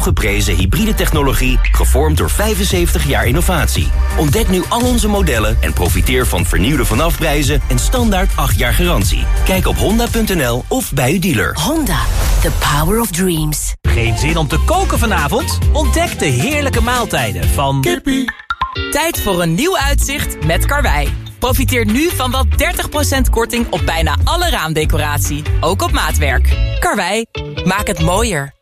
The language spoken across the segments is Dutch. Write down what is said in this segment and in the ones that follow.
Geprezen hybride technologie, gevormd door 75 jaar innovatie. Ontdek nu al onze modellen en profiteer van vernieuwde vanafprijzen en standaard 8 jaar garantie. Kijk op honda.nl of bij uw dealer. Honda, the power of dreams. Geen zin om te koken vanavond? Ontdek de heerlijke maaltijden van... Kippie. Tijd voor een nieuw uitzicht met Karwei. Profiteer nu van wel 30% korting op bijna alle raamdecoratie. Ook op maatwerk. Karwei, maak het mooier.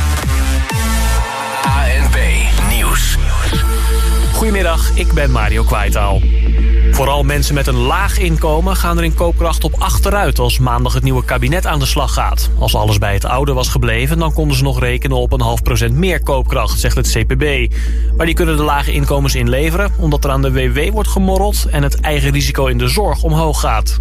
Goedemiddag, ik ben Mario Kwaitaal. Vooral mensen met een laag inkomen gaan er in koopkracht op achteruit... als maandag het nieuwe kabinet aan de slag gaat. Als alles bij het oude was gebleven... dan konden ze nog rekenen op een half procent meer koopkracht, zegt het CPB. Maar die kunnen de lage inkomens inleveren... omdat er aan de WW wordt gemorreld... en het eigen risico in de zorg omhoog gaat.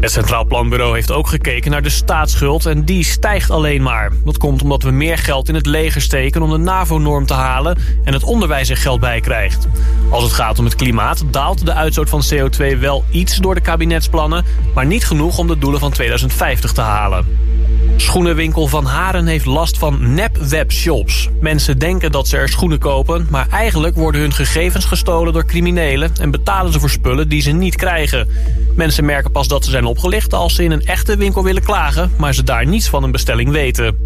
Het Centraal Planbureau heeft ook gekeken naar de staatsschuld en die stijgt alleen maar. Dat komt omdat we meer geld in het leger steken om de NAVO-norm te halen en het onderwijs er geld bij krijgt. Als het gaat om het klimaat daalt de uitstoot van CO2 wel iets door de kabinetsplannen, maar niet genoeg om de doelen van 2050 te halen. Schoenenwinkel Van Haren heeft last van nep-webshops. Mensen denken dat ze er schoenen kopen, maar eigenlijk worden hun gegevens gestolen door criminelen en betalen ze voor spullen die ze niet krijgen. Mensen merken pas dat ze zijn opgelicht als ze in een echte winkel willen klagen, maar ze daar niets van een bestelling weten.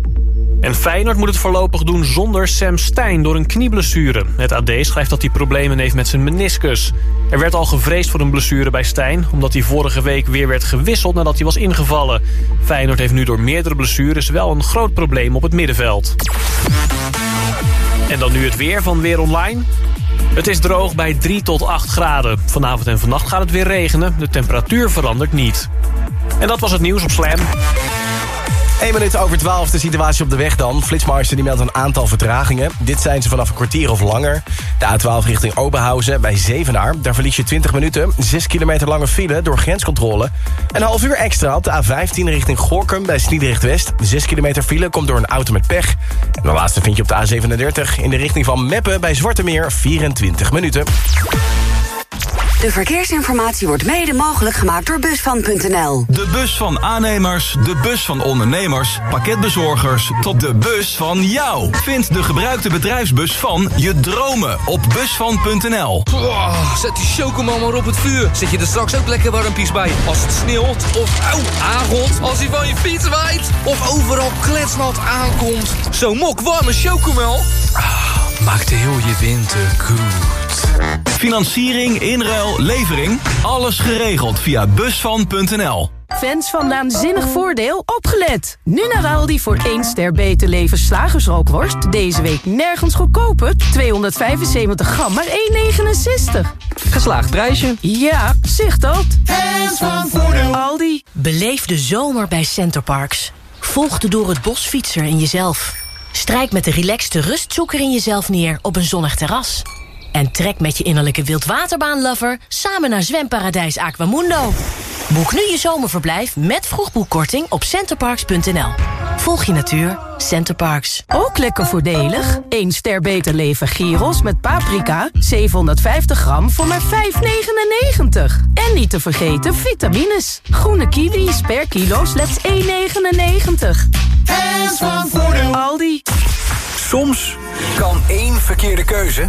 En Feyenoord moet het voorlopig doen zonder Sam Stein door een knieblessure. Het AD schrijft dat hij problemen heeft met zijn meniscus. Er werd al gevreesd voor een blessure bij Stein... omdat hij vorige week weer werd gewisseld nadat hij was ingevallen. Feyenoord heeft nu door meerdere blessures wel een groot probleem op het middenveld. En dan nu het weer van Weer Online. Het is droog bij 3 tot 8 graden. Vanavond en vannacht gaat het weer regenen. De temperatuur verandert niet. En dat was het nieuws op Slam. 1 minuut over 12 de situatie op de weg dan. Flitsmeister die meldt een aantal vertragingen. Dit zijn ze vanaf een kwartier of langer. De A12 richting Oberhausen bij Zevenaar. Daar verlies je 20 minuten. 6 kilometer lange file door grenscontrole. Een half uur extra op de A15 richting Gorkum bij Sliedrecht West. 6 kilometer file komt door een auto met pech. En de laatste vind je op de A37 in de richting van Meppen bij Zwartemeer. 24 minuten. De verkeersinformatie wordt mede mogelijk gemaakt door Busvan.nl. De bus van aannemers, de bus van ondernemers, pakketbezorgers... tot de bus van jou. Vind de gebruikte bedrijfsbus van je dromen op busvan.nl. Oh, zet die chocomel maar op het vuur. Zet je er straks ook lekker warmpies bij. Als het sneeuwt of auw, aangot. Als hij van je fiets waait. Of overal kletsnat aankomt. Zo'n mok warme chocomel. Ah, maakt heel je winter goed. Financiering, inruil, levering. Alles geregeld via busvan.nl. Fans van Naanzinnig Voordeel, opgelet! Nu naar Aldi voor 1 ster beter leven slagersrookworst. Deze week nergens goedkoper. 275 gram, maar 1,69. Geslaagd prijsje. Ja, zicht dat. Fans van Voordeel. Aldi. Beleef de zomer bij Centerparks. Volg de door het bosfietser in jezelf. Strijk met de relaxte rustzoeker in jezelf neer op een zonnig terras. En trek met je innerlijke wildwaterbaanlover samen naar zwemparadijs Aquamundo. Boek nu je zomerverblijf met vroegboekkorting op centerparks.nl. Volg je natuur, Centerparks. Ook lekker voordelig. 1 ster beter leven gyros met paprika. 750 gram voor maar 5,99. En niet te vergeten vitamines. Groene kiwis per kilo slechts 1,99. En van Voordeel. Aldi. Soms kan één verkeerde keuze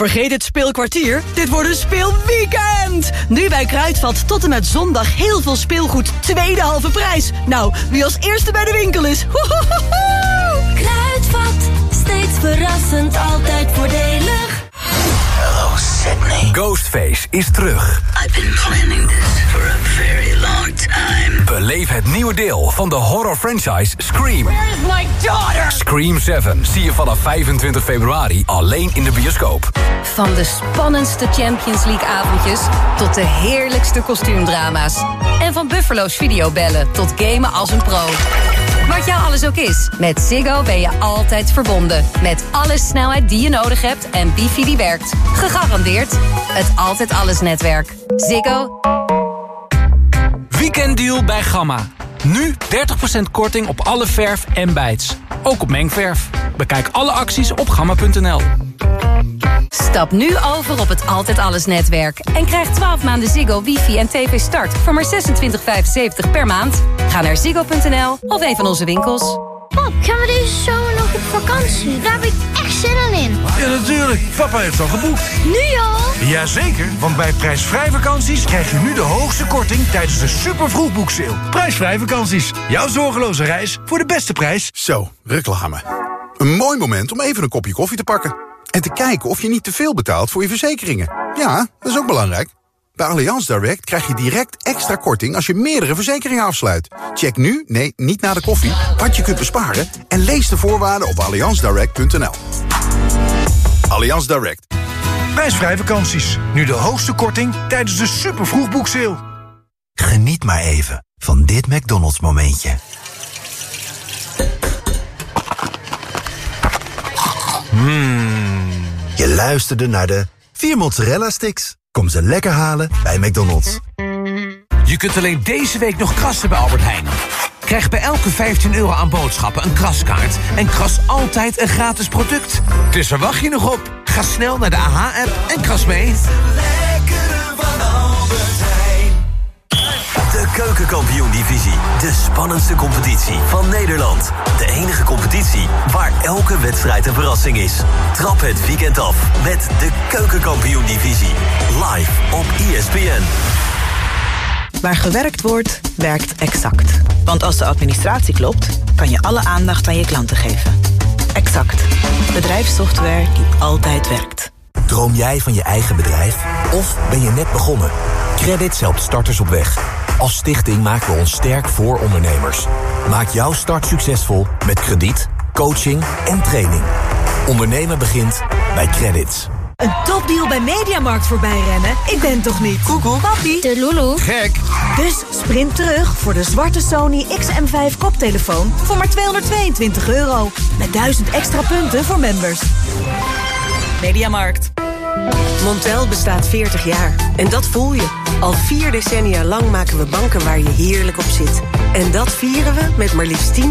Vergeet het speelkwartier, dit wordt een speelweekend! Nu bij Kruidvat tot en met zondag heel veel speelgoed, tweede halve prijs. Nou, wie als eerste bij de winkel is, Kruidvat, steeds verrassend, altijd voordelig. Hello Sydney. Ghostface is terug. I've been planning this for a very time. Beleef het nieuwe deel van de horror franchise Scream. My daughter? Scream 7 zie je vanaf 25 februari alleen in de bioscoop. Van de spannendste Champions League avondjes tot de heerlijkste kostuumdrama's. En van Buffalo's videobellen tot gamen als een pro. Wat jou alles ook is, met Ziggo ben je altijd verbonden. Met alle snelheid die je nodig hebt en wifi die werkt. Gegarandeerd het Altijd Alles netwerk. Ziggo. Weekenddeal bij Gamma. Nu 30% korting op alle verf en bijts. Ook op mengverf. Bekijk alle acties op gamma.nl. Stap nu over op het Altijd Alles netwerk. En krijg 12 maanden Ziggo, wifi en tv start voor maar 26,75 per maand. Ga naar ziggo.nl of een van onze winkels. Pap, gaan we deze zomer nog op vakantie? Daar heb ik echt zin in. Ja, natuurlijk. Papa heeft al geboekt. Nu al? Jazeker, want bij prijsvrij vakanties krijg je nu de hoogste korting tijdens de super vroegboekseil. Prijsvrij vakanties. Jouw zorgeloze reis voor de beste prijs. Zo, reclame. Een mooi moment om even een kopje koffie te pakken. En te kijken of je niet te veel betaalt voor je verzekeringen. Ja, dat is ook belangrijk. Bij Allianz Direct krijg je direct extra korting als je meerdere verzekeringen afsluit. Check nu, nee, niet na de koffie, wat je kunt besparen... en lees de voorwaarden op allianzdirect.nl. Allianz Direct. Prijsvrij vakanties. Nu de hoogste korting tijdens de super vroegboekseil. Geniet maar even van dit McDonald's momentje. Mmm. Je luisterde naar de 4 mozzarella sticks. Kom ze lekker halen bij McDonald's. Je kunt alleen deze week nog krassen bij Albert Heijn. Krijg bij elke 15 euro aan boodschappen een kraskaart... en kras altijd een gratis product. Dus waar wacht je nog op? Ga snel naar de AH-app en kras mee. Keukenkampioen-divisie. De spannendste competitie van Nederland. De enige competitie waar elke wedstrijd een verrassing is. Trap het weekend af met de Keukenkampioen-divisie. Live op ESPN. Waar gewerkt wordt, werkt Exact. Want als de administratie klopt, kan je alle aandacht aan je klanten geven. Exact. Bedrijfssoftware die altijd werkt. Droom jij van je eigen bedrijf? Of ben je net begonnen? Credits helpt starters op weg. Als stichting maken we ons sterk voor ondernemers. Maak jouw start succesvol met krediet, coaching en training. Ondernemen begint bij Credits. Een topdeal bij Mediamarkt voorbij rennen? Ik ben toch niet? Google. Papi. De Lulu. Gek. Dus sprint terug voor de zwarte Sony XM5 koptelefoon voor maar 222 euro. Met 1000 extra punten voor members. Mediamarkt. Montel bestaat 40 jaar. En dat voel je. Al vier decennia lang maken we banken waar je heerlijk op zit. En dat vieren we met maar liefst 10%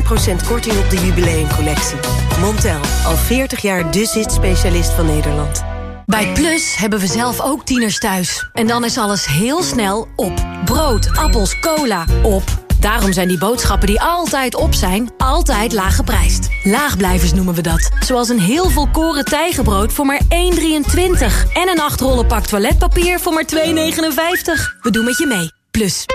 korting op de jubileumcollectie. Montel, al 40 jaar de zit-specialist van Nederland. Bij Plus hebben we zelf ook tieners thuis. En dan is alles heel snel op. Brood, appels, cola, op. Daarom zijn die boodschappen die altijd op zijn, altijd laag geprijsd. Laagblijvers noemen we dat. Zoals een heel volkoren tijgenbrood voor maar 1,23. En een 8 rollen pak toiletpapier voor maar 2,59. We doen met je mee. Plus.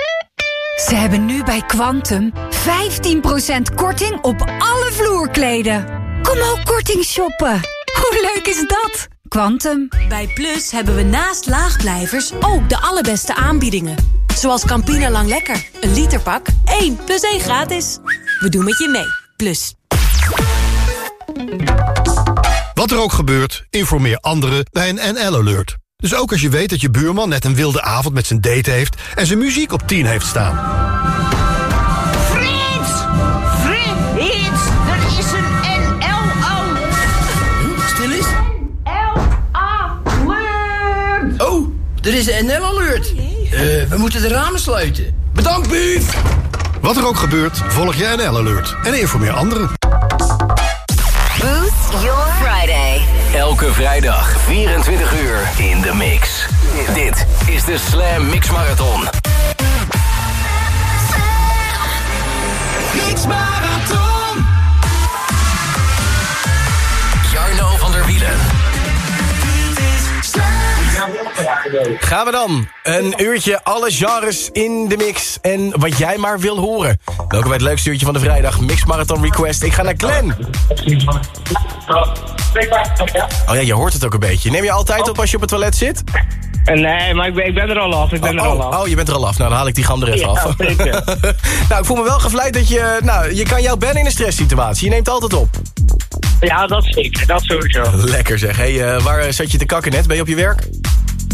Ze hebben nu bij Quantum 15% korting op alle vloerkleden. Kom ook korting shoppen. Hoe leuk is dat? Quantum. Bij Plus hebben we naast laagblijvers ook de allerbeste aanbiedingen. Zoals Campina Lang Lekker. Een literpak, 1 plus 1 gratis. We doen met je mee. Plus. Wat er ook gebeurt, informeer anderen bij een NL-alert. Dus ook als je weet dat je buurman net een wilde avond met zijn date heeft... en zijn muziek op 10 heeft staan. Frits! Frits! Er is een NL-alert! Stil eens. L-A-alert! Oh, er is een NL-alert. Eh, we moeten de ramen sluiten. Bedankt, buuf! Wat er ook gebeurt, volg je NL-alert. En informeer anderen. Boost your Friday. Elke vrijdag 24 uur in de mix. Dit is de Slam Mix Marathon. Mix Marathon! Gaan we dan. Een uurtje alle genres in de mix en wat jij maar wil horen. Welkom bij het leukste uurtje van de vrijdag. Mix Marathon Request. Ik ga naar Glen. Oh ja, je hoort het ook een beetje. Neem je altijd op als je op het toilet zit? Nee, maar ik ben, ik ben er al af. Ik ben er al Oh, af. oh, je bent er al af. Nou, dan haal ik die gam er even Ja, af. nou, ik voel me wel gevleid dat je... Nou, je kan jou bannen in een stresssituatie. Je neemt altijd op. Ja, dat zeker. Dat sowieso. Lekker zeg. Hey, eh, waar eh, zat je te kakken net? Ben je op je werk?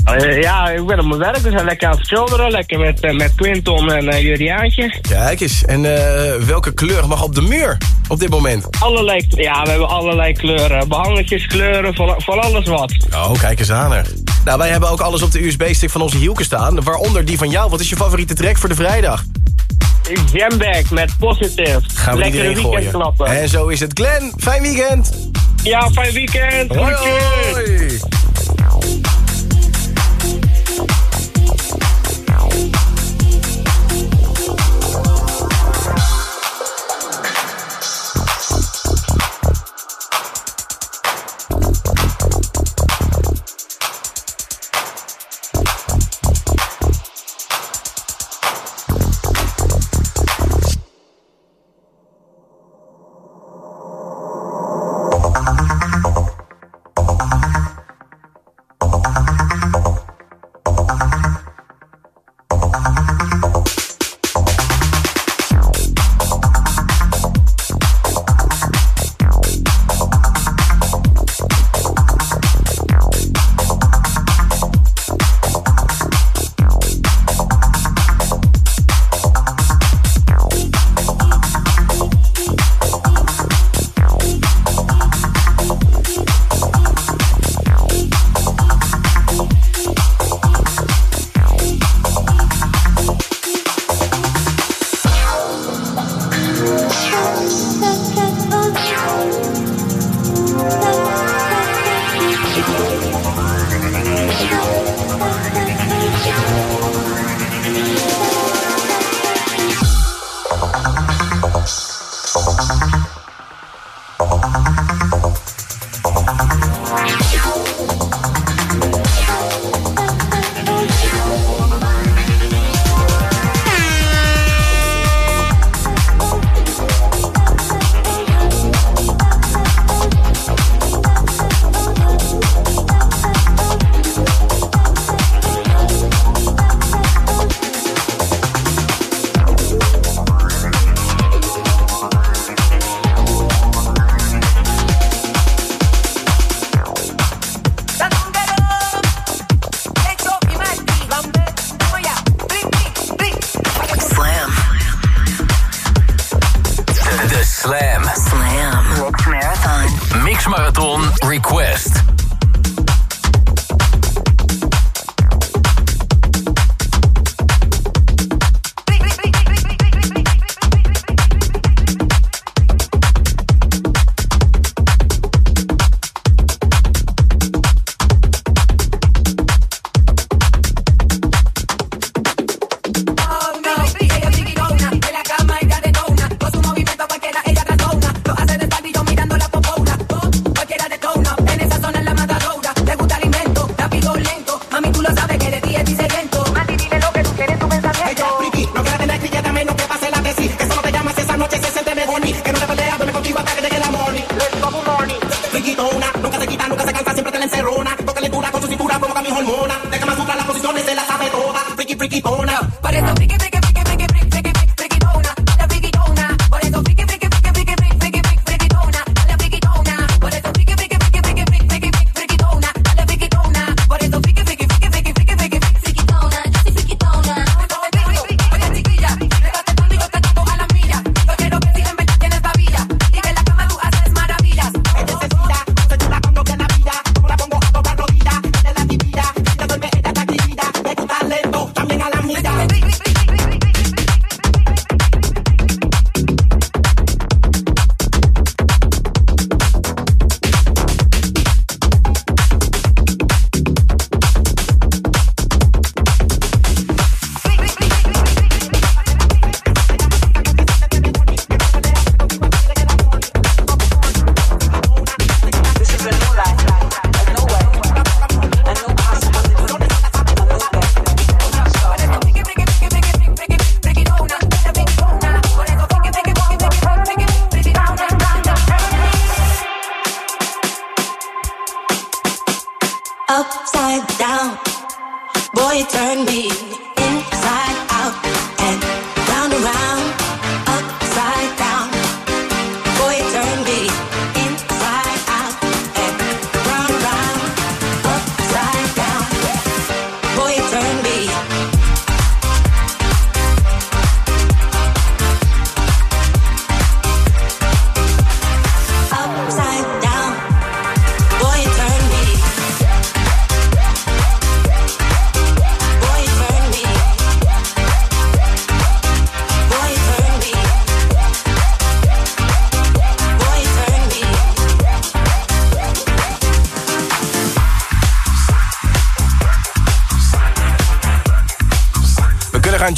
Eh, ja, ik ben op mijn werk. We zijn lekker aan het schilderen. Lekker met, met Quinton en uh, Juriaantje. Kijk eens. En welke kleur mag op de muur op dit moment? Allerlei, ja, we hebben allerlei kleuren. Behangetjes, kleuren, van, van alles wat. Oh, kijk eens aan er. Nou, wij hebben ook alles op de USB-stick van onze Hielke staan. Waaronder die van jou. Wat is je favoriete track voor de vrijdag? Jamback met Positive. Gaan we Lekkere erin weekend gooien. klappen. En zo is het. Glenn, fijn weekend. Ja, fijn weekend. Hoi.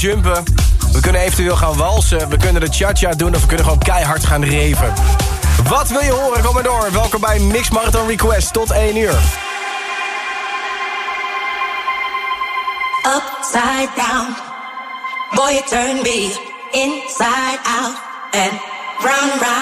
We kunnen eventueel gaan walsen. We kunnen de cha-cha doen of we kunnen gewoon keihard gaan reven. Wat wil je horen? Kom maar door. Welkom bij Mix Marathon Request. Tot 1 uur. upside down. Boy, turn me inside out and round round,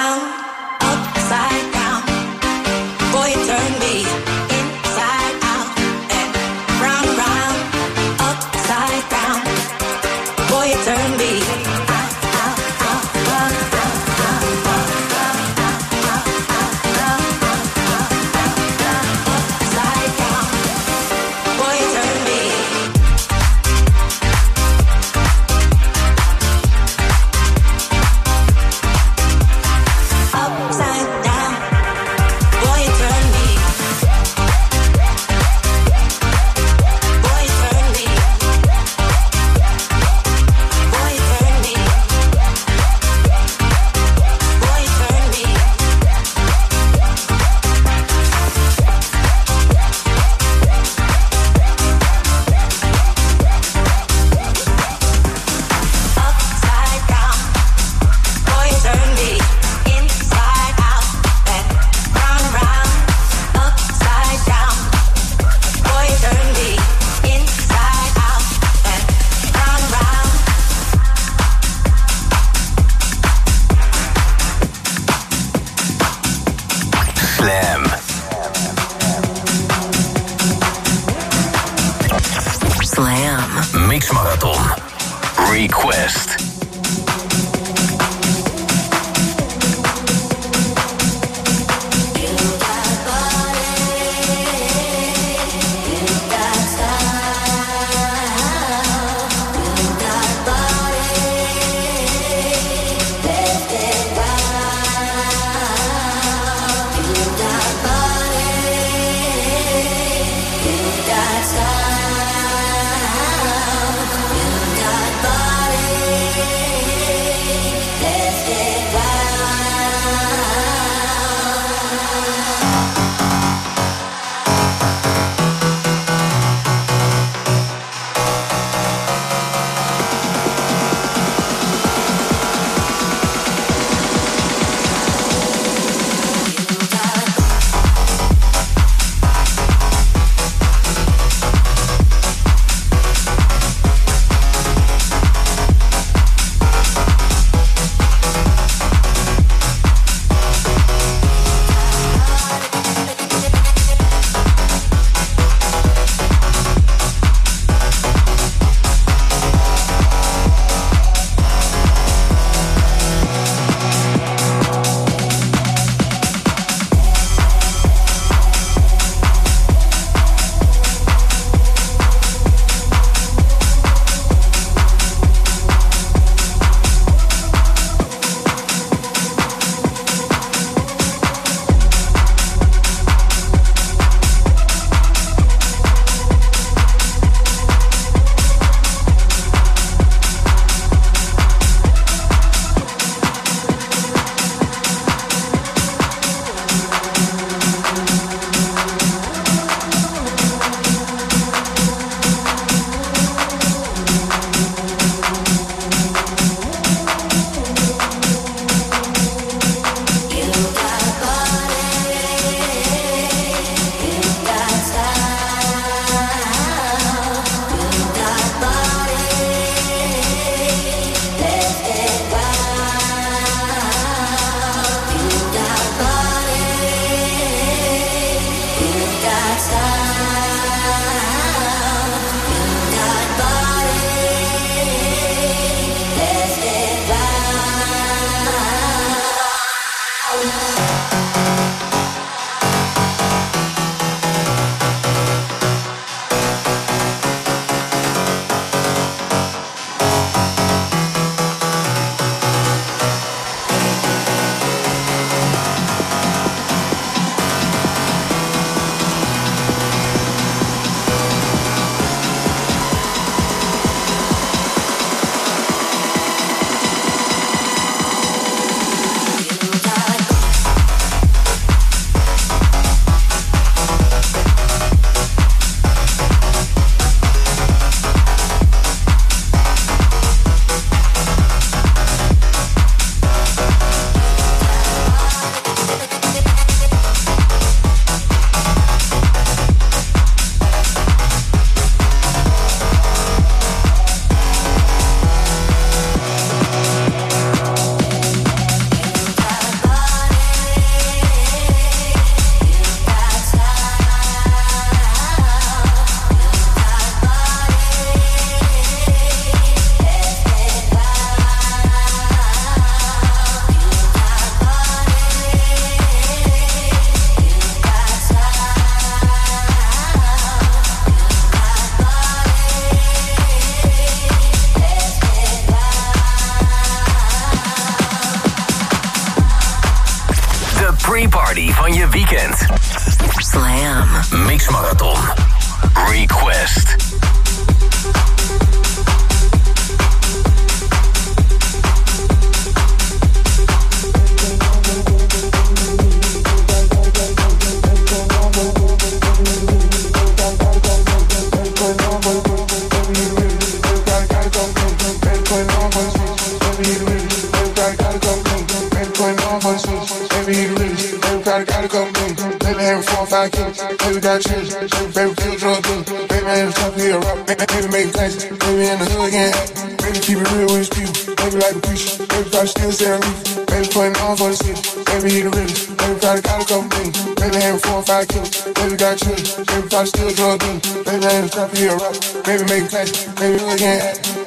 putting on for the city, baby he the realest, probably got a couple things, baby having four or five kilos, baby got chips, baby probably still drunk, baby man the top here, rock, baby make class, baby hood again.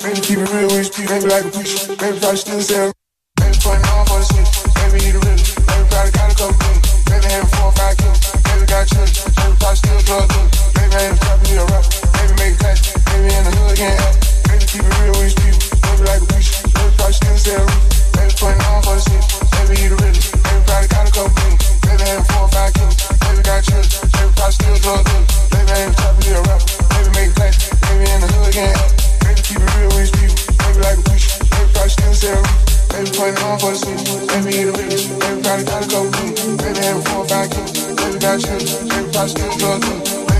Baby keep it real with his people, baby like a preacher, baby probably still selling Baby putting on for the city, baby he the realest, probably got a couple things, baby having four or five kilos, baby got chips, baby probably still drunk, baby ain't trapping here, rap, baby make class, baby in the hood again, baby going you the switch. Let me hit a rip. Everybody gotta go through. Baby, have a four, five kids. Baby, got children. Baby, probably still you. through.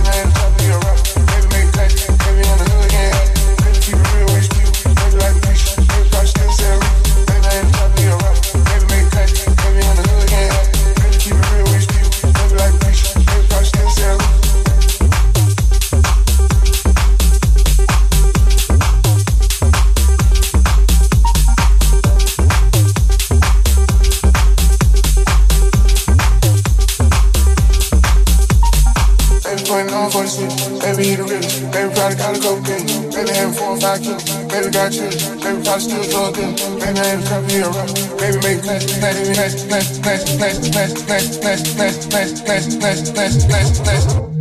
got you. Baby, probably still talking. Baby, I'm coming here. Baby, make plans, plans, plans, plans, plans, plans, plans, plans, plans, plans, plans, plans, plans, plans, plans, plans.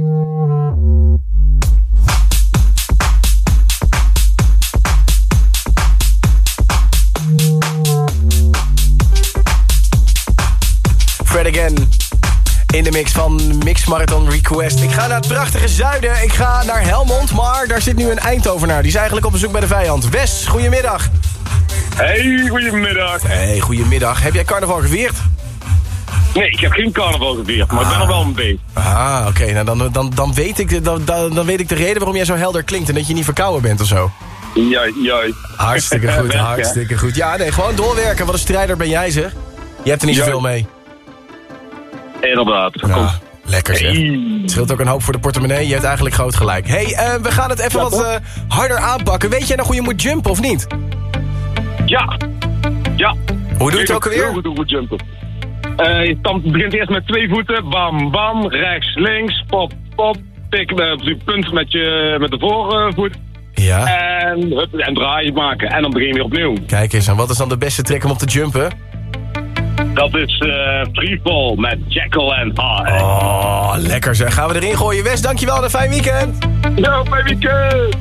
In de mix van Mix Marathon Request. Ik ga naar het prachtige zuiden. Ik ga naar Helmond, maar daar zit nu een Eindhovenaar. Die is eigenlijk op bezoek bij de vijand. Wes, goedemiddag. Hey, goedemiddag. Hey, goedemiddag. Heb jij carnaval gevierd? Nee, ik heb geen carnaval gevierd, maar ik ben er wel een beetje. Ah, oké. Nou, dan, dan, dan, weet ik, de- dan, dan, weet ik de reden waarom jij zo helder klinkt... en dat je niet verkouden bent of zo. Jai, jai. Hartstikke goed, hartstikke goed. Ja, nee, gewoon doorwerken. Wat een strijder ben jij, zeg. Je hebt er niet zoveel mee. Inderdaad. Ja, lekker zeg. Het scheelt ook een hoop voor de portemonnee. Je hebt eigenlijk groot gelijk. hey, eh, we gaan het even Ja, wat eh, harder aanpakken. Weet jij nog hoe je moet jumpen of niet? Ja. Ja. Hoe doe je het ook alweer? Heel goed hoe we jumpen. Eh, je begint eerst met twee voeten. Bam, bam. Rechts, links. Pop, pop. Tik op die punt met, je, met de voorvoet. Ja. En, hup, en draai je maken. En dan begin je weer opnieuw. Kijk eens, en wat is dan de beste trick om op te jumpen? Dat is freefall met Jekyll en Hyde. Oh, lekker zeg. Gaan we erin gooien. Wes, dankjewel en een fijn weekend. Ja, fijn weekend.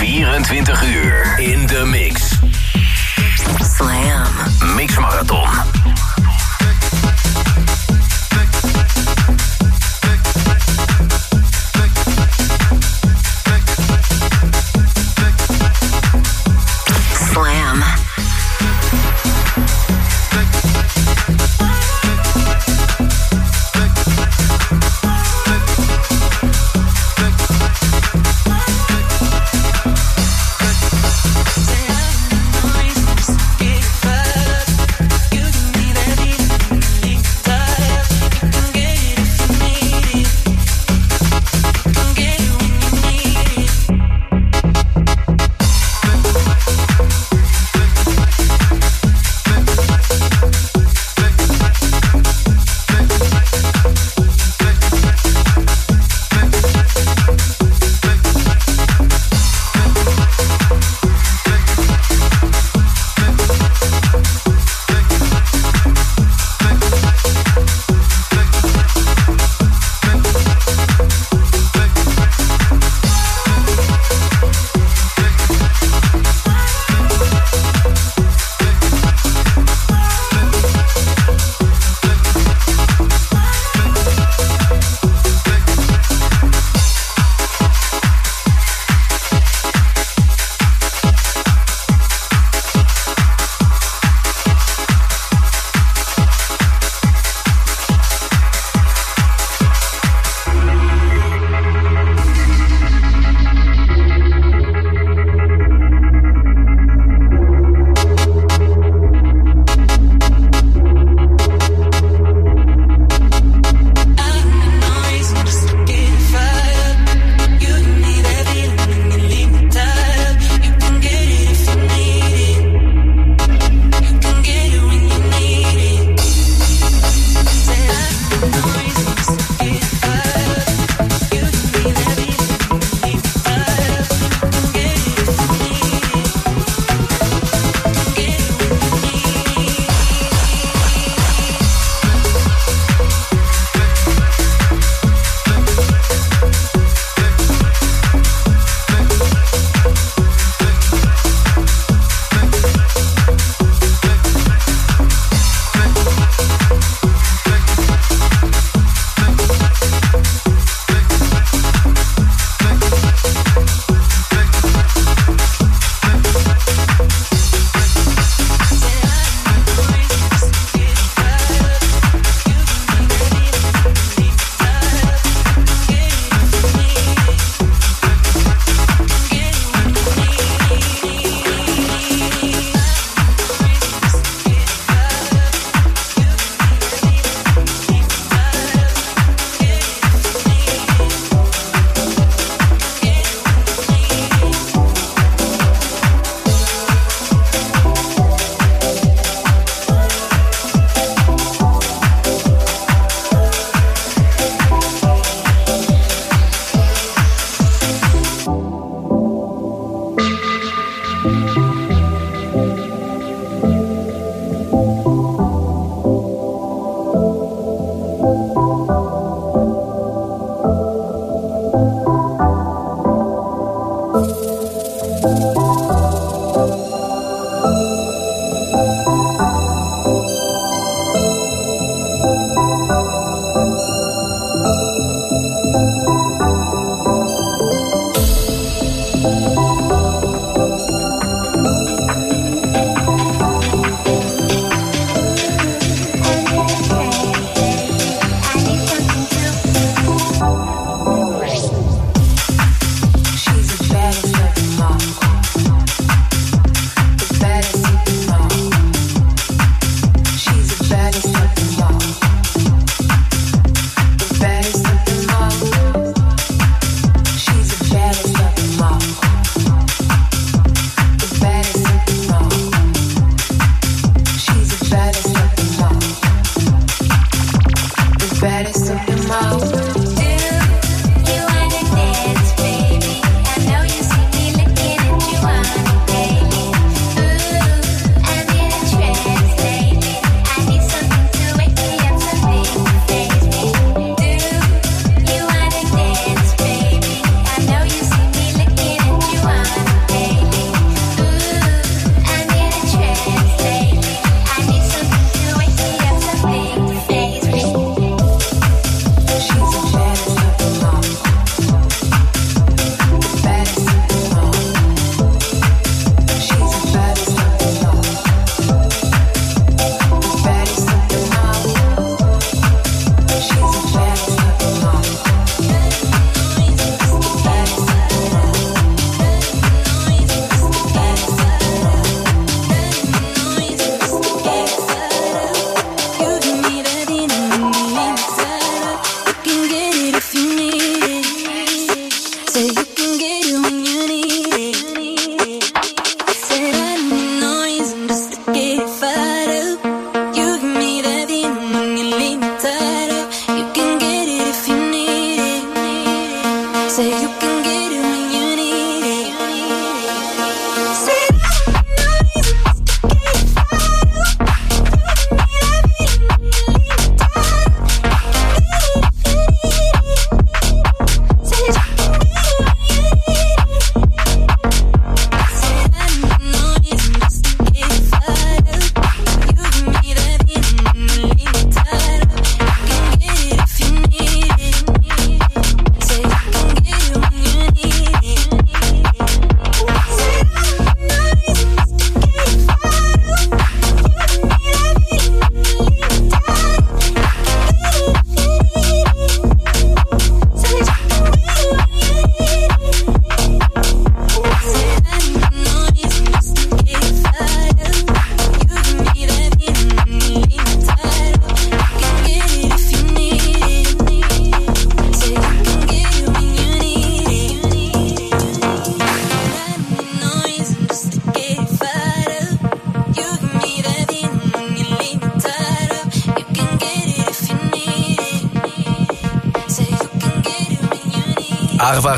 24 uur in de mix. Slam. Mix Marathon.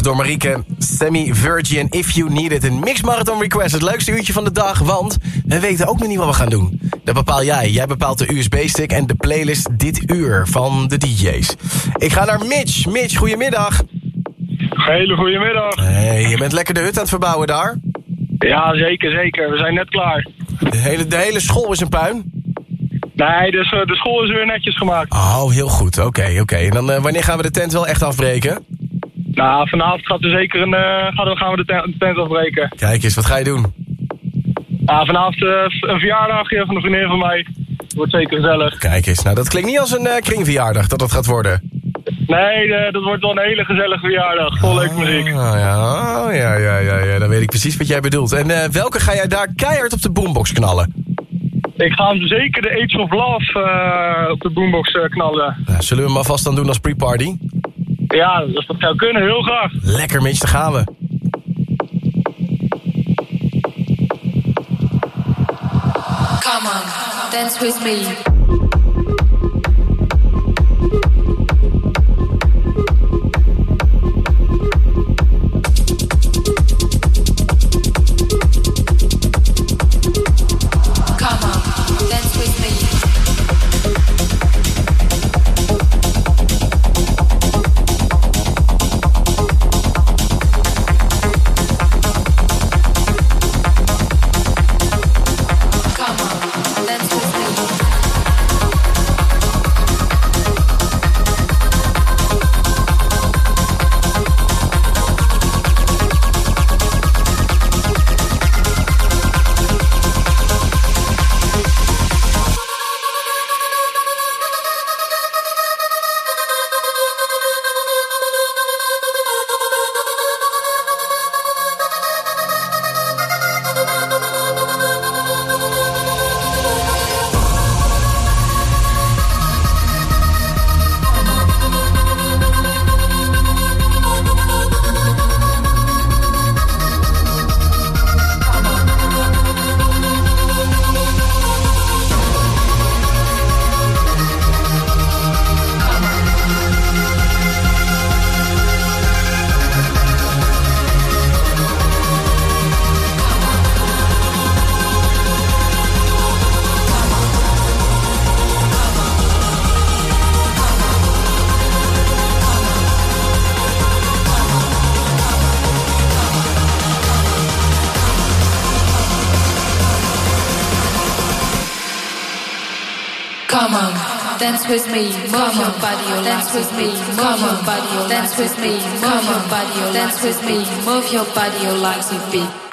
Door Marieke, Sammy Virgin, If You Need It. Een Mix Marathon Request, het leukste uurtje van de dag. Want we weten ook nog niet wat we gaan doen. Dat bepaal jij. Jij bepaalt de USB-stick en de playlist dit uur van de DJ's. Ik ga naar Mitch. Mitch, goedemiddag. Hele goede middag. Hey, je bent lekker de hut aan het verbouwen daar? Ja, zeker, zeker. We zijn net klaar. De hele, de hele school is een puin? Nee, dus eh, de school is weer netjes gemaakt. Oh, heel goed. Oké, oké. En dan eh, wanneer gaan we de tent wel echt afbreken? Nou, vanavond gaat er zeker een, eh, gaan we- gaan we de tent, de tent afbreken. Kijk eens, wat ga je doen? Ja, vanavond eh, een verjaardagje van een vriendin van mij. Wordt zeker gezellig. Kijk eens, nou dat klinkt niet als een eh, kringverjaardag dat dat gaat worden. Nee, dat wordt wel een hele gezellige verjaardag. Vol leuke muziek. Oh ja, oh, ja, ja, ja, ja, dan weet ik precies wat jij bedoelt. En welke ga jij daar keihard op de boombox knallen? Ik ga hem zeker de Age of Love op de boombox knallen. Nou, zullen we hem alvast dan doen als pre-party? Ja, als dat zou kunnen, heel graag. Lekker Mitch, daar gaan we. Come on, dance with me. Dance with me, move your body, oh, dance with me, move your body, oh, dance with me, move your body, oh, dance with me, move your body, oh, like a beat.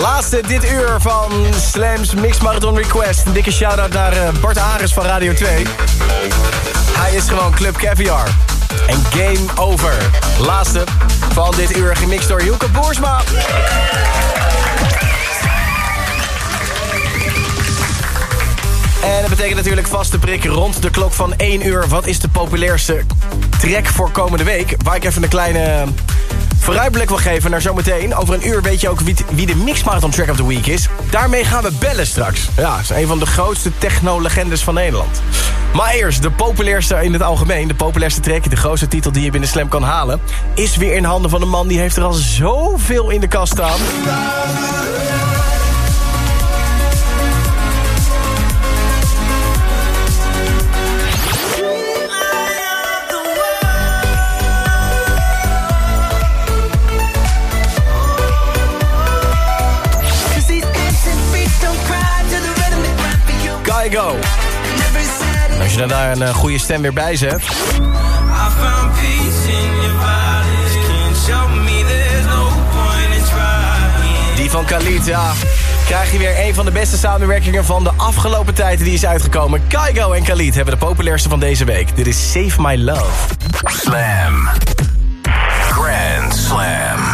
Laatste dit uur van Slams Mix Marathon Request. Een dikke shout-out naar eh, Bart Ares van Radio 2. Hij is gewoon Club Caviar. En Game Over. Laatste van dit uur gemixt door Hilke Boersma. En dat betekent natuurlijk vaste prik rond de klok van 1 uur. Wat is de populairste track voor komende week? Waar ik even een kleine vooruitblik wil geven naar zometeen. Over een uur weet je ook wie, wie de Mix Marathon Track of the Week is. Daarmee gaan we bellen straks. Ja, dat is een van de grootste techno-legendes van Nederland. Maar eerst, de populairste in het algemeen, de populairste track... de grootste titel die je binnen Slam kan halen... is weer in handen van een man die heeft er al zoveel in de kast staan. En als je dan daar een eh, goede stem weer bij zet... Die van Khalid, ja. Krijg je weer een van de beste samenwerkingen van de afgelopen tijd die is uitgekomen. Kaigo en Khalid hebben de populairste van deze week. Dit is Save My Love. Slam. Grand Slam.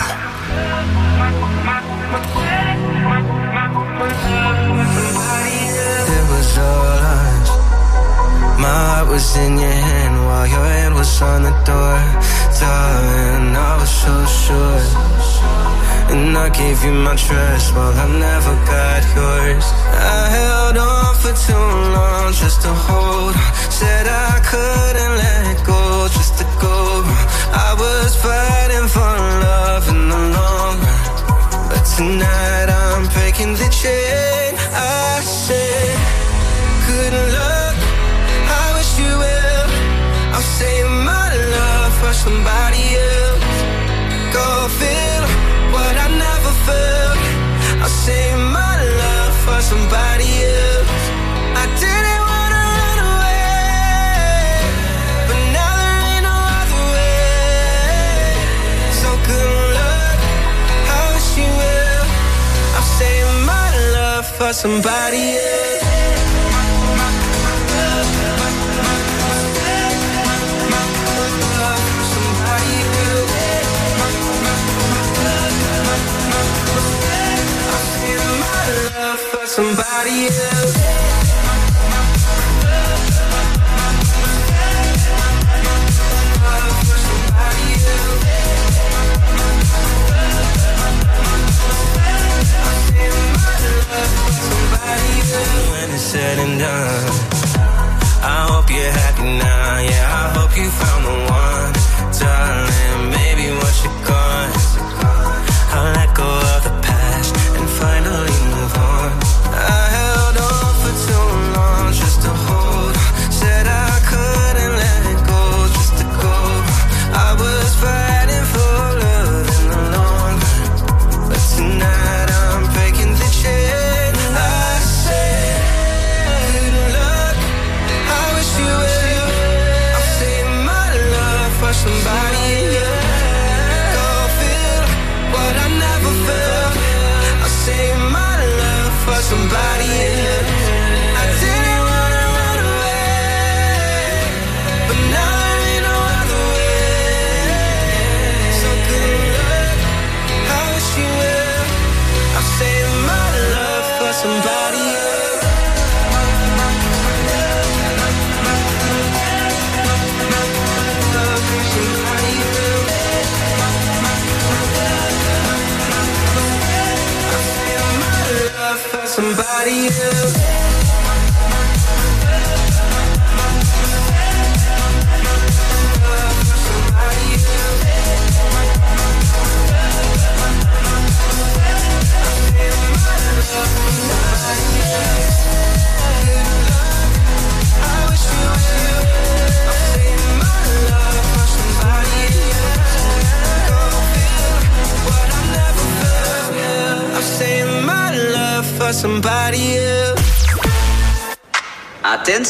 Heart was in your hand while your hand was on the door. Darling, I was so sure. And I gave you my trust while I never got yours. I held on for too long just to hold on. Said I couldn't Somebody else. Somebody else. and done.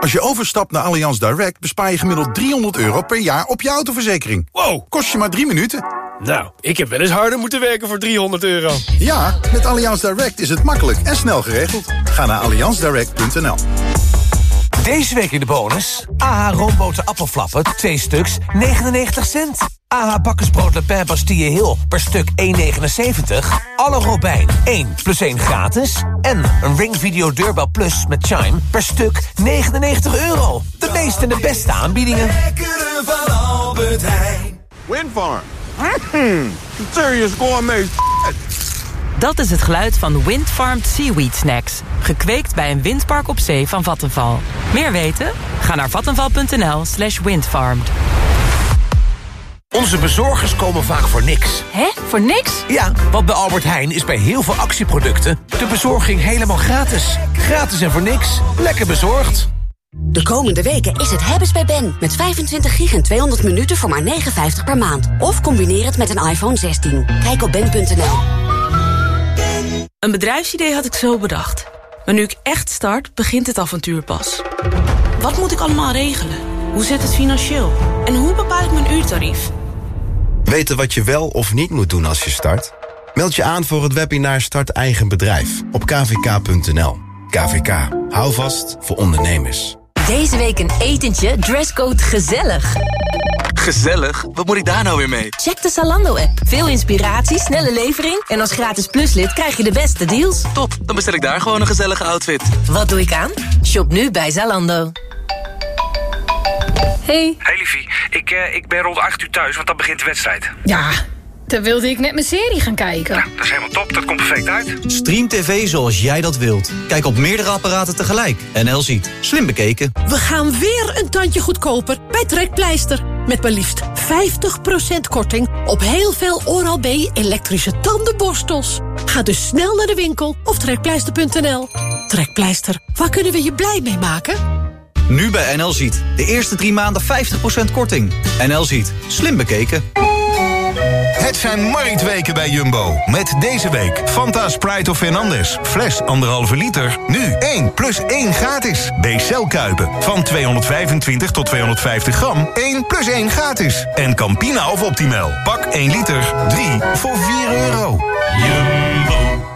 Als je overstapt naar Allianz Direct bespaar je gemiddeld 300 euro per jaar op je autoverzekering. Wow, kost je maar drie minuten. Nou, ik heb wel eens harder moeten werken voor 300 euro. Ja, met Allianz Direct is het makkelijk en snel geregeld. Ga naar allianzdirect.nl. Deze week in de bonus. AH roomboten appelflappen, 2 stuks, 99 cent. AH bakkersbrood Le Pen Bastille Hill per stuk 1,79. Alle Robijn 1 plus 1 gratis. En een Ring Video Deurbel Plus met Chime per stuk 99 euro. De meeste en de beste aanbiedingen. Lekkere van Albert Heijn. Windfarm. Mm, serious gourmet Dat is het geluid van Windfarmed Seaweed Snacks. Gekweekt bij een windpark op zee van Vattenval. Meer weten? Ga naar vattenval.nl slash windfarmed. Onze bezorgers komen vaak voor niks. Hè? Voor niks? Ja, want bij Albert Heijn is bij heel veel actieproducten... de bezorging helemaal gratis. Gratis en voor niks. Lekker bezorgd. De komende weken is het hebben's bij Ben. Met 25 gig en 200 minuten voor maar 59 per maand. Of combineer het met een iPhone 16. Kijk op ben.nl. Een bedrijfsidee had ik zo bedacht. Maar nu ik echt start, begint het avontuur pas. Wat moet ik allemaal regelen? Hoe zit het financieel? En hoe bepaal ik mijn uurtarief? Weten wat je wel of niet moet doen als je start? Meld je aan voor het webinar Start Eigen Bedrijf op kvk.nl. KVK. Hou vast voor ondernemers. Deze week een etentje, dresscode gezellig. Gezellig? Wat moet ik daar nou weer mee? Check de Zalando-app. Veel inspiratie, snelle levering... en als gratis pluslid krijg je de beste deals. Top, dan bestel ik daar gewoon een gezellige outfit. Wat doe ik aan? Shop nu bij Zalando. Hey. Hey liefie, ik, uh, ik ben rond 8 uur thuis, want dan begint de wedstrijd. Ja, dan wilde ik net mijn serie gaan kijken. Ja, dat is helemaal top, dat komt perfect uit. Stream TV zoals jij dat wilt. Kijk op meerdere apparaten tegelijk. NL ziet. Slim bekeken. We gaan weer een tandje goedkoper bij Trekpleister. Met maar liefst 50% korting op heel veel Oral-B elektrische tandenborstels. Ga dus snel naar de winkel of trekpleister.nl. Trekpleister, waar kunnen we je blij mee maken? Nu bij NL Ziet. De eerste drie maanden 50% korting. NL Ziet. Slim bekeken. Het zijn marktweken bij Jumbo. Met deze week Fanta Sprite of Fernandez. Fles 1,5 liter. Nu 1 plus 1 gratis. B-cel Kuipen. Van 225 tot 250 gram. 1 plus 1 gratis. En Campina of Optimal. Pak 1 liter. 3 voor 4 euro. Jumbo.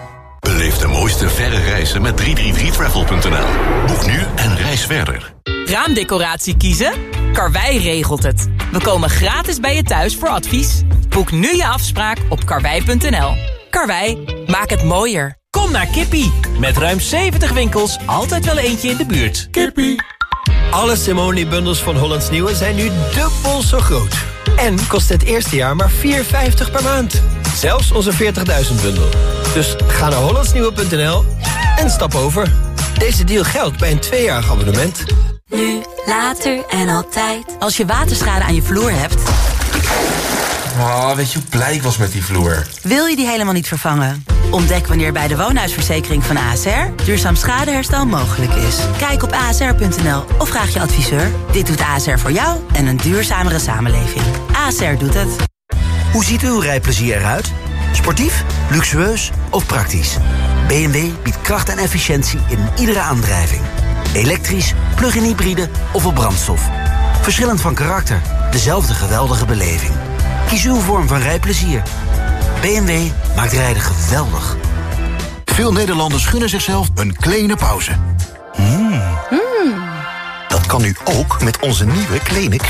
Beleef de mooiste verre reizen met 333travel.nl. Boek nu en reis verder. Raamdecoratie kiezen? Karwei regelt het. We komen gratis bij je thuis voor advies. Boek nu je afspraak op karwei.nl. Karwei, maak het mooier. Kom naar Kippie. Met ruim 70 winkels, altijd wel eentje in de buurt. Kippie. Alle Simone-bundels van Hollands Nieuwe zijn nu dubbel zo groot. En kost het eerste jaar maar 4,50 per maand. Zelfs onze 40.000 bundel. Dus ga naar hollandsnieuwe.nl en stap over. Deze deal geldt bij een tweejarig abonnement. Nu, later en altijd. Als je waterschade aan je vloer hebt... Oh, weet je hoe blij ik was met die vloer? Wil je die helemaal niet vervangen? Ontdek wanneer bij de woonhuisverzekering van ASR... duurzaam schadeherstel mogelijk is. Kijk op asr.nl of vraag je adviseur. Dit doet ASR voor jou en een duurzamere samenleving. ASR doet het. Hoe ziet uw rijplezier eruit? Sportief, luxueus of praktisch? BMW biedt kracht en efficiëntie in iedere aandrijving. Elektrisch, plug-in hybride of op brandstof. Verschillend van karakter, dezelfde geweldige beleving. Kies uw vorm van rijplezier. BMW maakt rijden geweldig. Veel Nederlanders gunnen zichzelf een kleine pauze. Mm. Dat kan nu ook met onze nieuwe Kleine